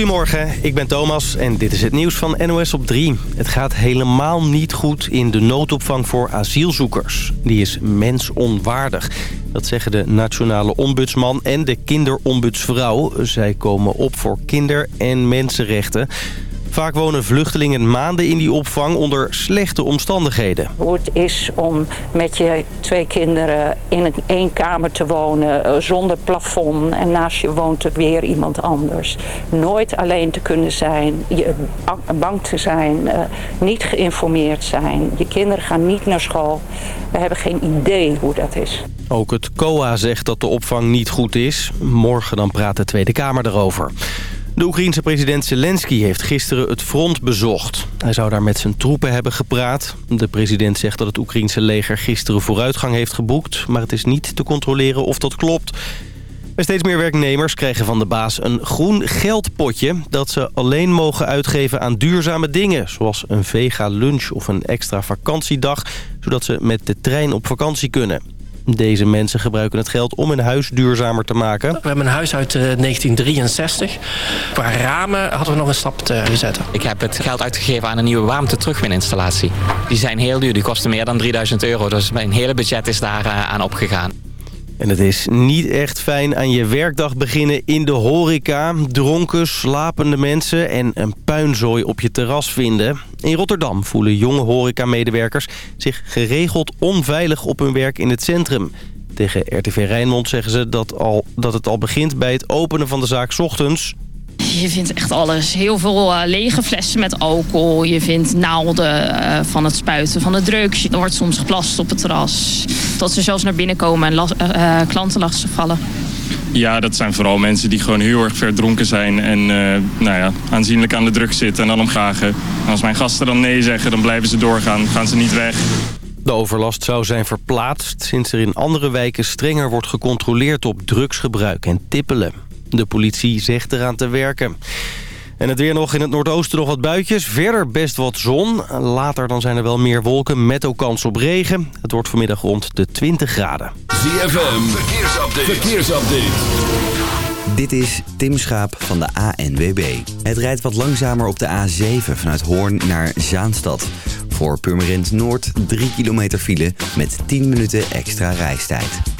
Goedemorgen, ik ben Thomas en dit is het nieuws van NOS op 3. Het gaat helemaal niet goed in de noodopvang voor asielzoekers. Die is mensonwaardig. Dat zeggen de nationale ombudsman en de kinderombudsvrouw. Zij komen op voor kinder- en mensenrechten. Vaak wonen vluchtelingen maanden in die opvang onder slechte omstandigheden. Hoe het is om met je twee kinderen in een één kamer te wonen eh, zonder plafond. En naast je woont er weer iemand anders. Nooit alleen te kunnen zijn, je bang te zijn, eh, niet geïnformeerd zijn. Je kinderen gaan niet naar school. We hebben geen idee hoe dat is. Ook het COA zegt dat de opvang niet goed is. Morgen dan praat de Tweede Kamer erover. De Oekraïense president Zelensky heeft gisteren het front bezocht. Hij zou daar met zijn troepen hebben gepraat. De president zegt dat het Oekraïense leger gisteren vooruitgang heeft geboekt... maar het is niet te controleren of dat klopt. En steeds meer werknemers krijgen van de baas een groen geldpotje... dat ze alleen mogen uitgeven aan duurzame dingen... zoals een vega lunch of een extra vakantiedag... zodat ze met de trein op vakantie kunnen. Deze mensen gebruiken het geld om hun huis duurzamer te maken. We hebben een huis uit 1963. Eh, Qua ramen hadden we nog een stap te zetten. Ik heb het geld uitgegeven aan een nieuwe warmte-terugwininstallatie. Die zijn heel duur, die kosten meer dan 3000 euro. Dus mijn hele budget is daar eh, aan opgegaan. En het is niet echt fijn aan je werkdag beginnen in de horeca. Dronken, slapende mensen en een puinzooi op je terras vinden. In Rotterdam voelen jonge horecamedewerkers zich geregeld onveilig op hun werk in het centrum. Tegen RTV Rijnmond zeggen ze dat, al, dat het al begint bij het openen van de zaak ochtends. Je vindt echt alles. Heel veel uh, lege flessen met alcohol. Je vindt naalden uh, van het spuiten van de drugs. Er wordt soms geplast op het terras. Dat ze zelfs naar binnen komen en uh, klanten lastig vallen. Ja, dat zijn vooral mensen die gewoon heel erg verdronken zijn en nou ja, aanzienlijk aan de drugs zitten en dan omgagen. En als mijn gasten dan nee zeggen, dan blijven ze doorgaan, gaan ze niet weg. De overlast zou zijn verplaatst sinds er in andere wijken strenger wordt gecontroleerd op drugsgebruik en tippelen. De politie zegt eraan te werken. En het weer nog in het noordoosten nog wat buitjes. Verder best wat zon. Later dan zijn er wel meer wolken met ook kans op regen. Het wordt vanmiddag rond de 20 graden. ZFM, verkeersupdate. verkeersupdate. Dit is Tim Schaap van de ANWB. Het rijdt wat langzamer op de A7 vanuit Hoorn naar Zaanstad. Voor Purmerend Noord 3 kilometer file met 10 minuten extra reistijd.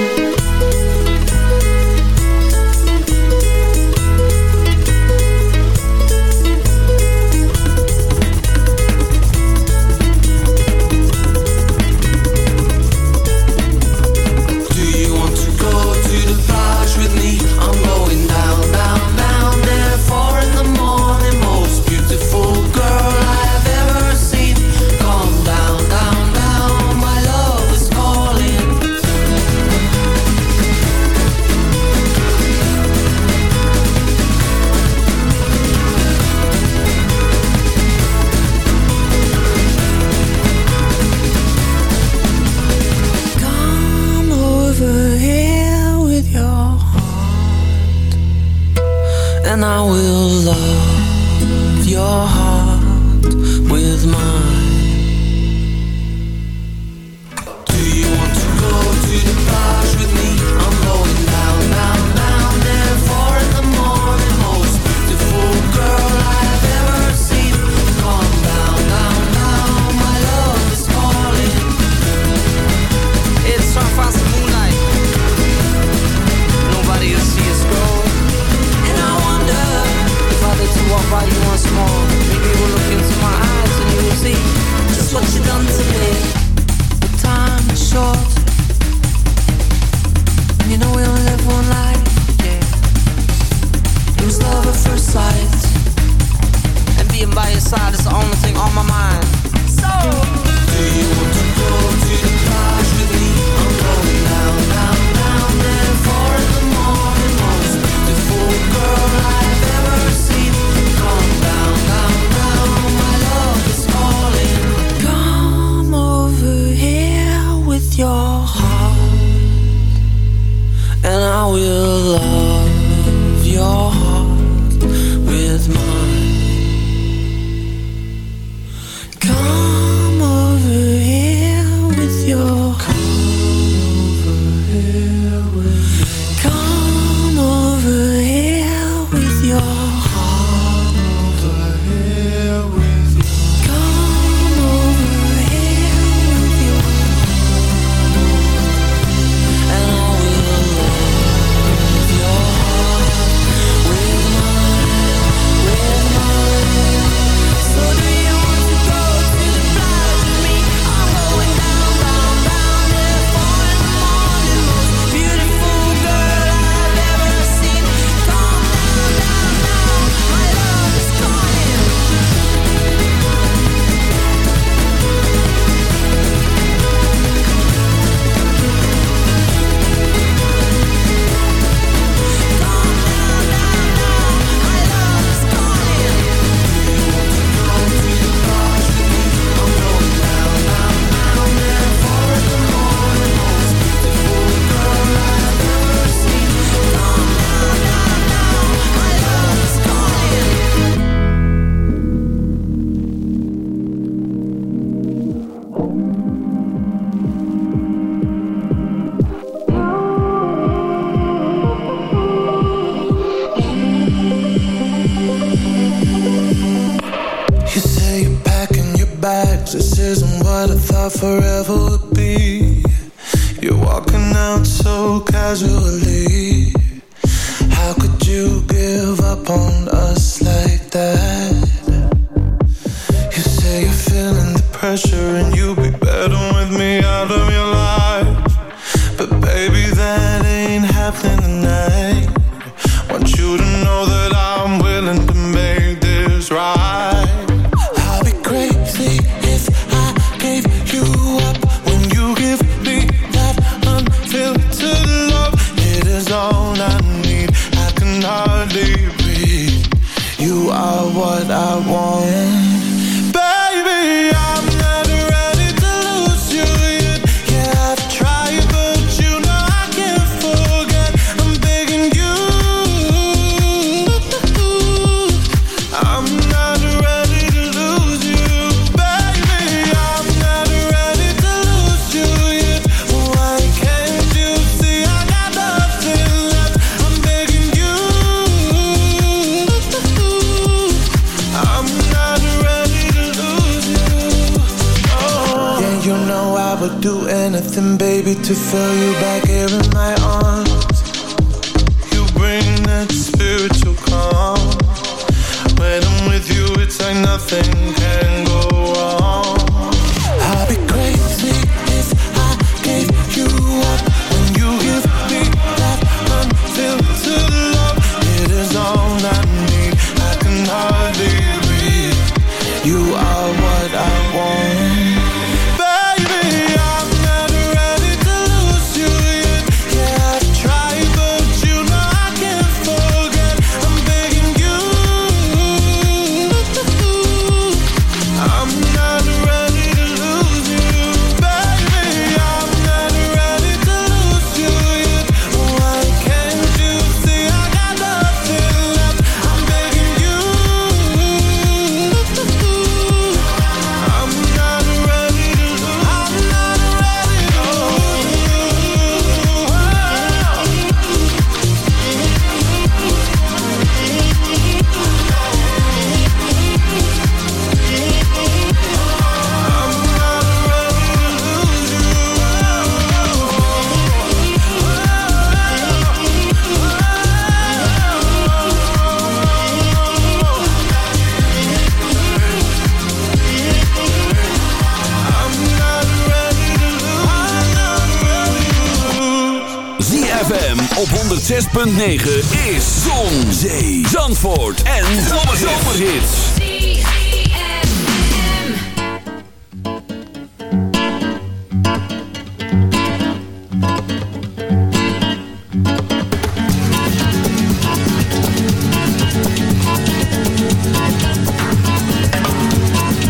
106.9 is Zon, Zee, Zandvoort en Zomerhits.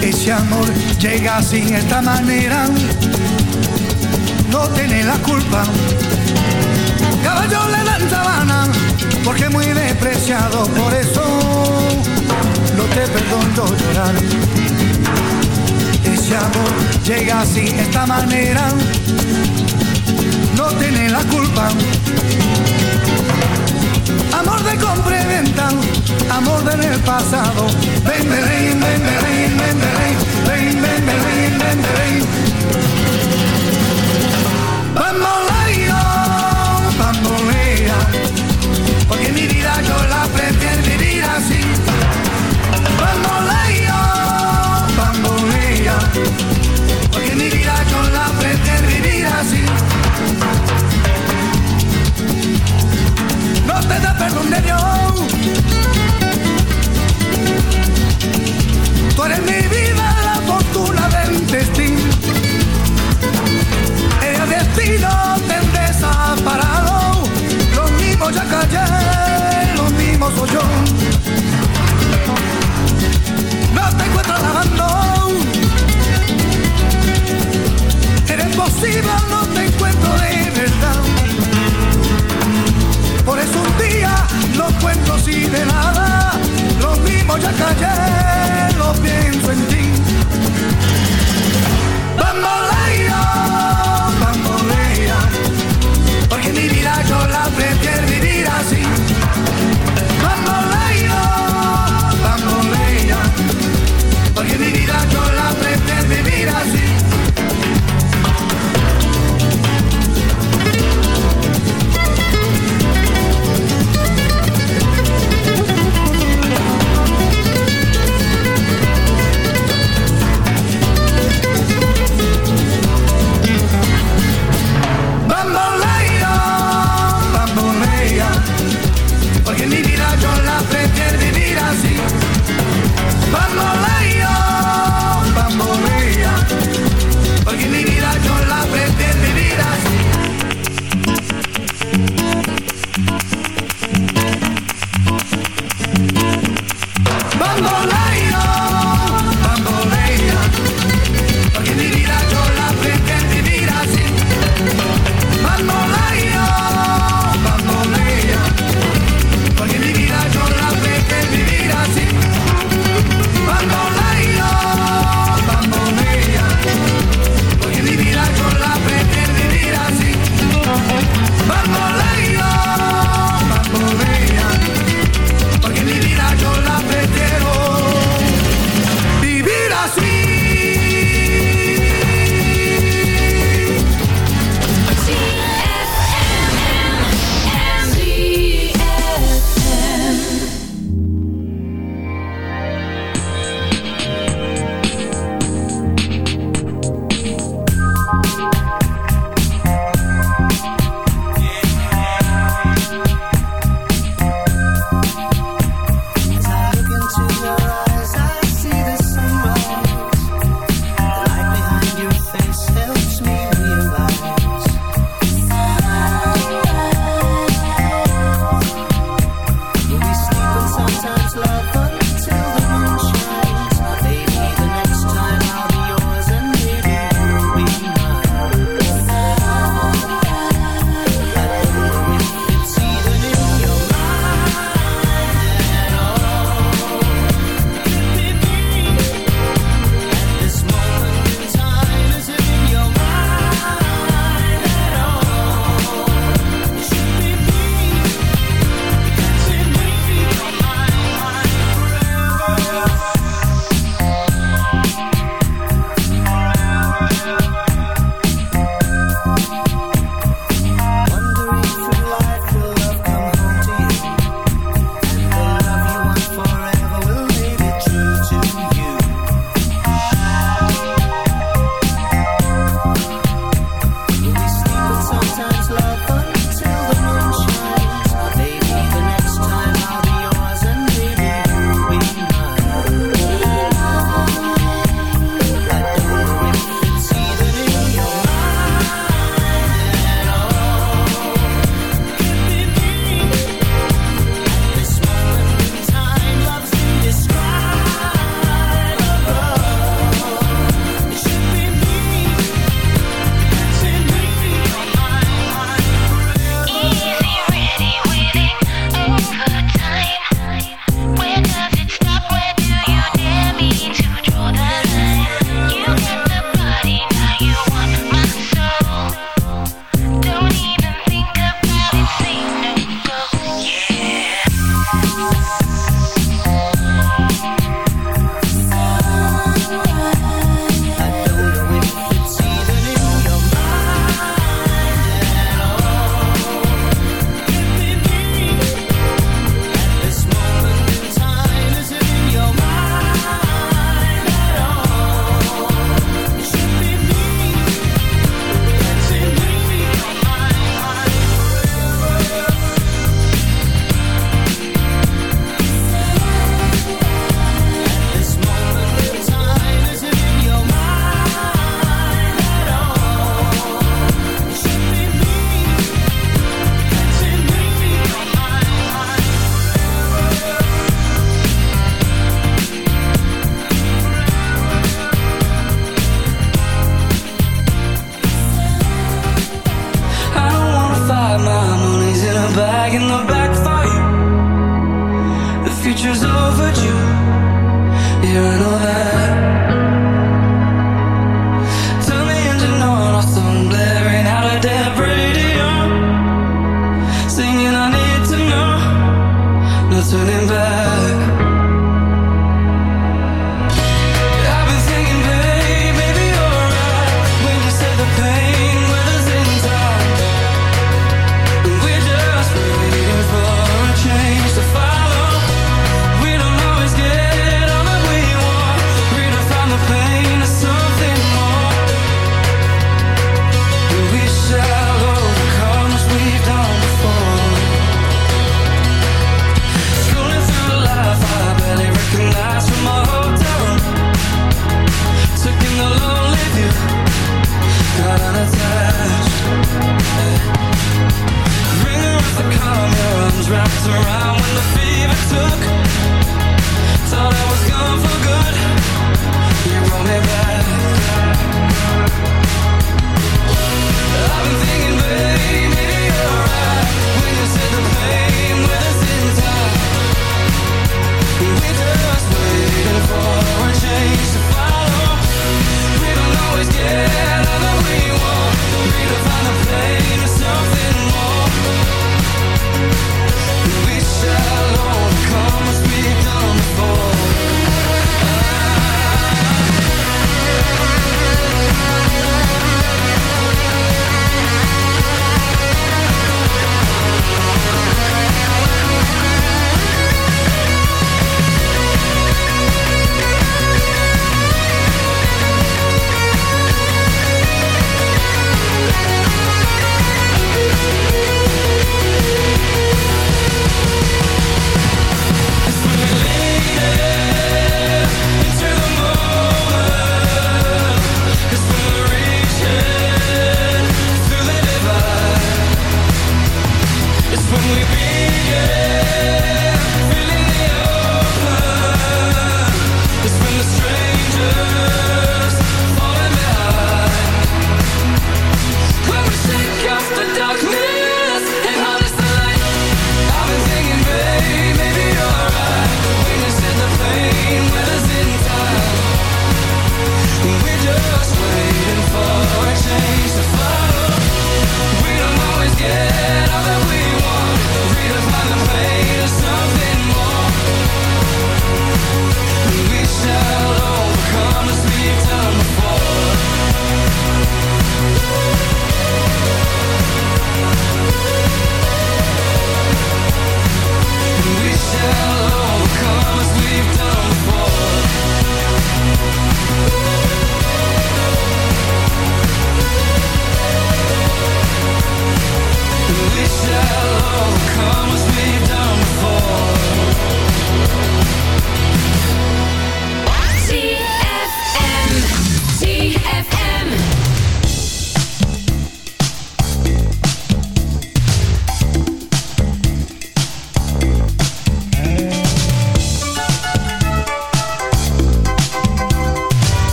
Ese amor llega sin esta manera, no tiene la culpa. caballo le dan sabana, porque muy despreciado, por eso no te perdono llorar. Ese amor llega así, esta manera, no tiene la culpa. Amor de compra y venta, amor del de pasado. Ven, ven, ven, ven, ven, ven, ven, ven, ven, ven, ven, ven, ven, ven, ven Tú eres mi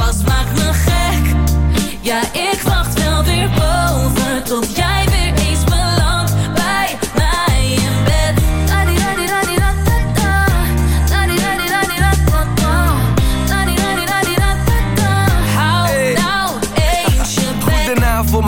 vast, maak me gek. Ja, ik wacht wel weer boven tot jij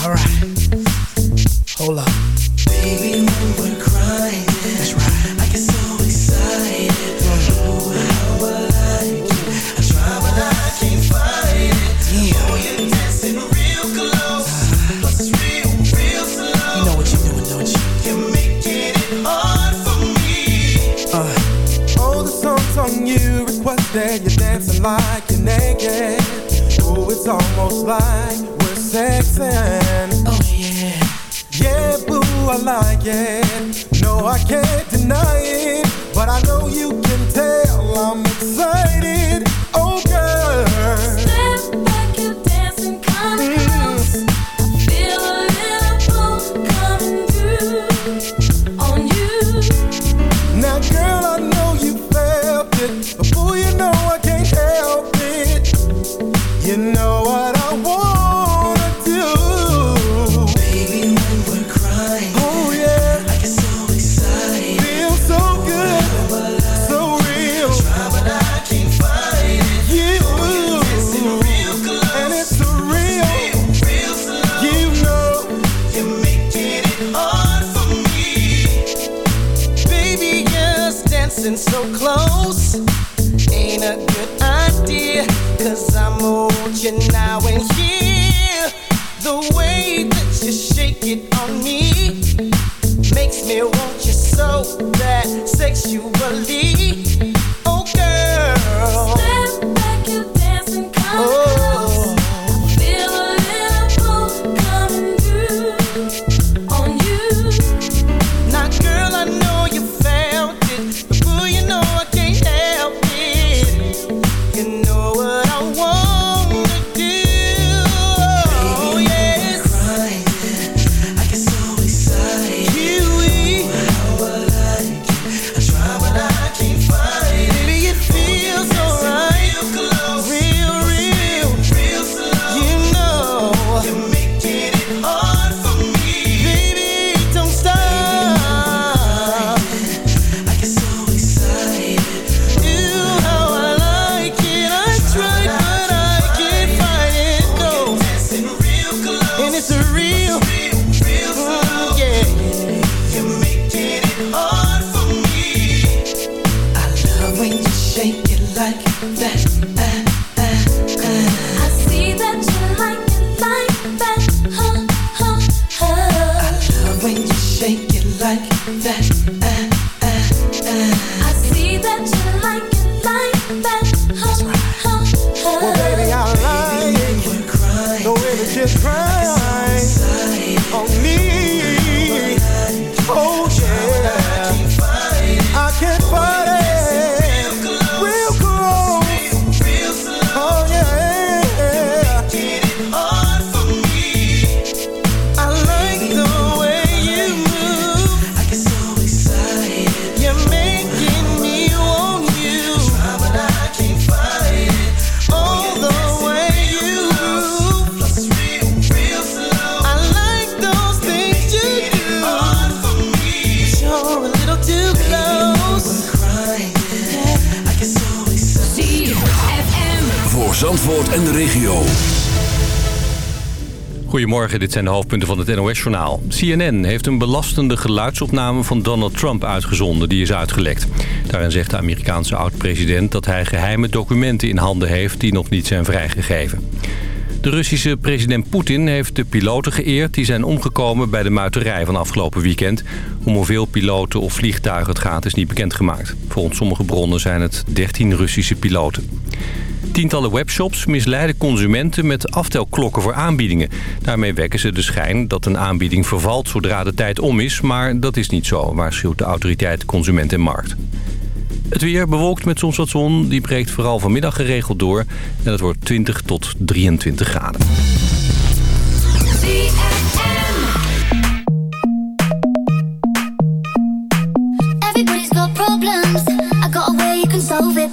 All right. Goedemorgen, dit zijn de hoofdpunten van het NOS-journaal. CNN heeft een belastende geluidsopname van Donald Trump uitgezonden. Die is uitgelekt. Daarin zegt de Amerikaanse oud-president dat hij geheime documenten in handen heeft... die nog niet zijn vrijgegeven. De Russische president Poetin heeft de piloten geëerd... die zijn omgekomen bij de muiterij van afgelopen weekend. Om hoeveel piloten of vliegtuigen het gaat is niet bekendgemaakt. Volgens sommige bronnen zijn het 13 Russische piloten. Tientallen webshops misleiden consumenten met aftelklokken voor aanbiedingen. Daarmee wekken ze de schijn dat een aanbieding vervalt zodra de tijd om is... maar dat is niet zo, waarschuwt de autoriteit Consument en Markt. Het weer bewolkt met soms wat zon. Die breekt vooral vanmiddag geregeld door. En het wordt 20 tot 23 graden. Everybody's got problems. I got a way you can solve it.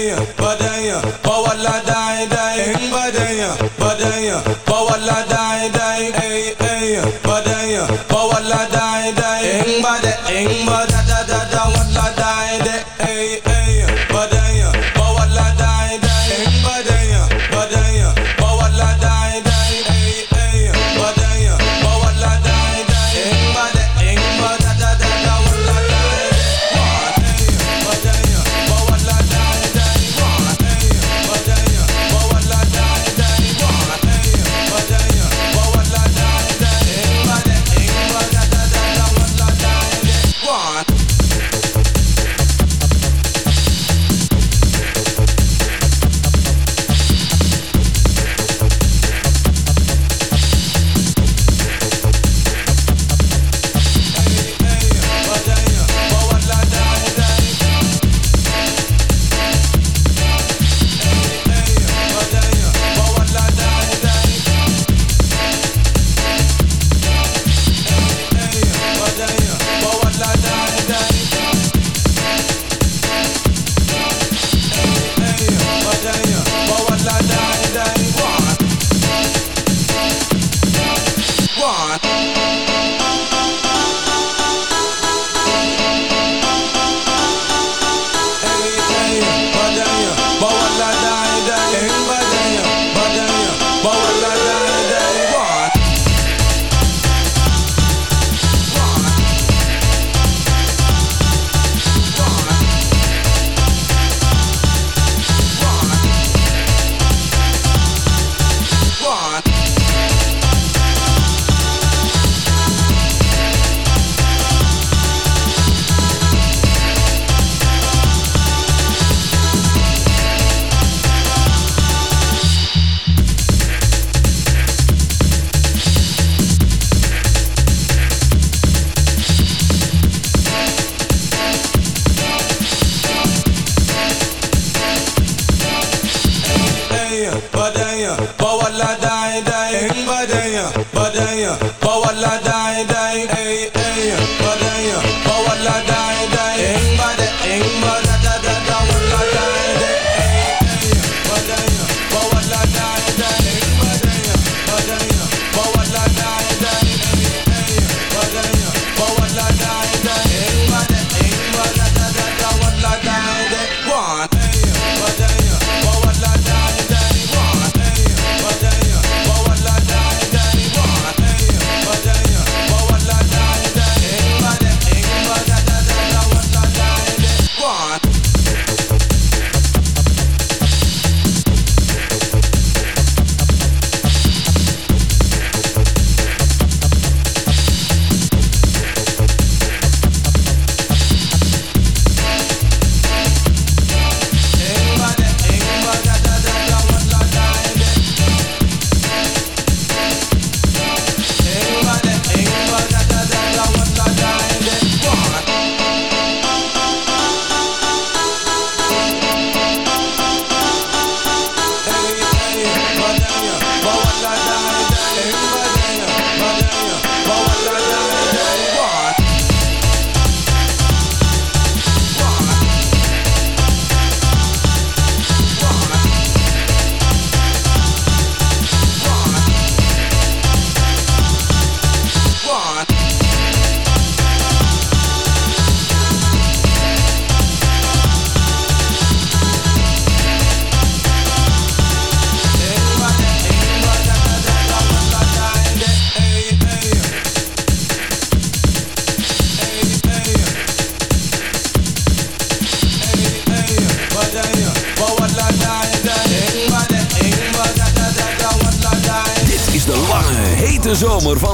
badaya badaya bawala dai dai badaya badaya bawala dai dai ay ay badaya bawala dai dai badaya badaya da da da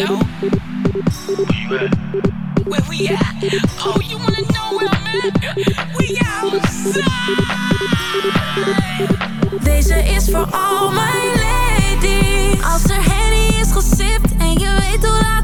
Oh, Deze is voor al mijn ladies. Als er Henny is gesipt en je weet hoe laat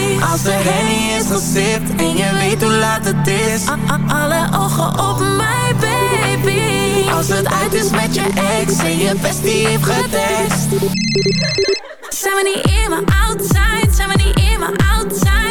Als de Henny is gesipt en je weet hoe laat het is A- a- Alle ogen op mij, baby Als het uit is met je ex en je bestie heeft getekst Zijn we niet in outside? Zijn we niet in mijn outside?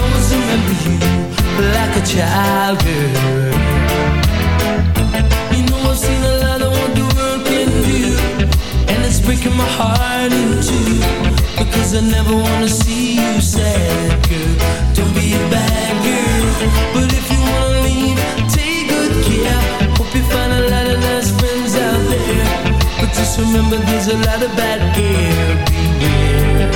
Always remember you like a child, girl. You know I've seen a lot of what the world can do, and it's breaking my heart in two. Because I never wanna see you sad, girl. Don't be a bad girl, but if you wanna leave, take good care. Hope you find a lot of nice friends out there, but just remember there's a lot of bad girl. Beware.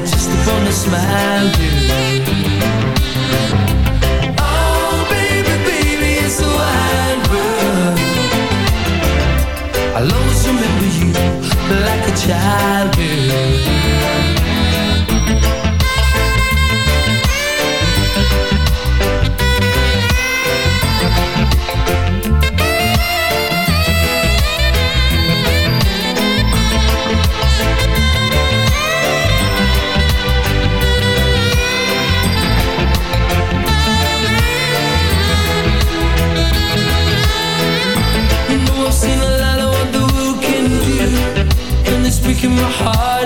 Just upon a smile, girl. Oh, baby, baby, it's a wide world. I'll always remember you like a child, girl.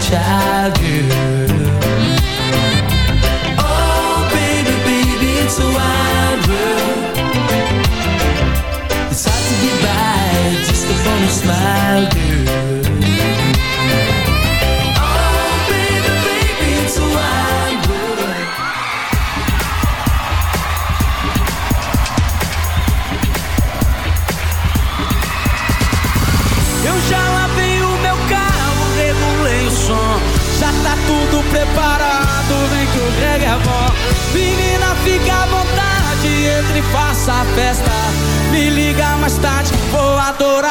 child you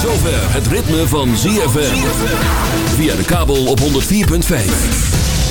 zover het ritme van ZFM. Via de kabel op 104.5.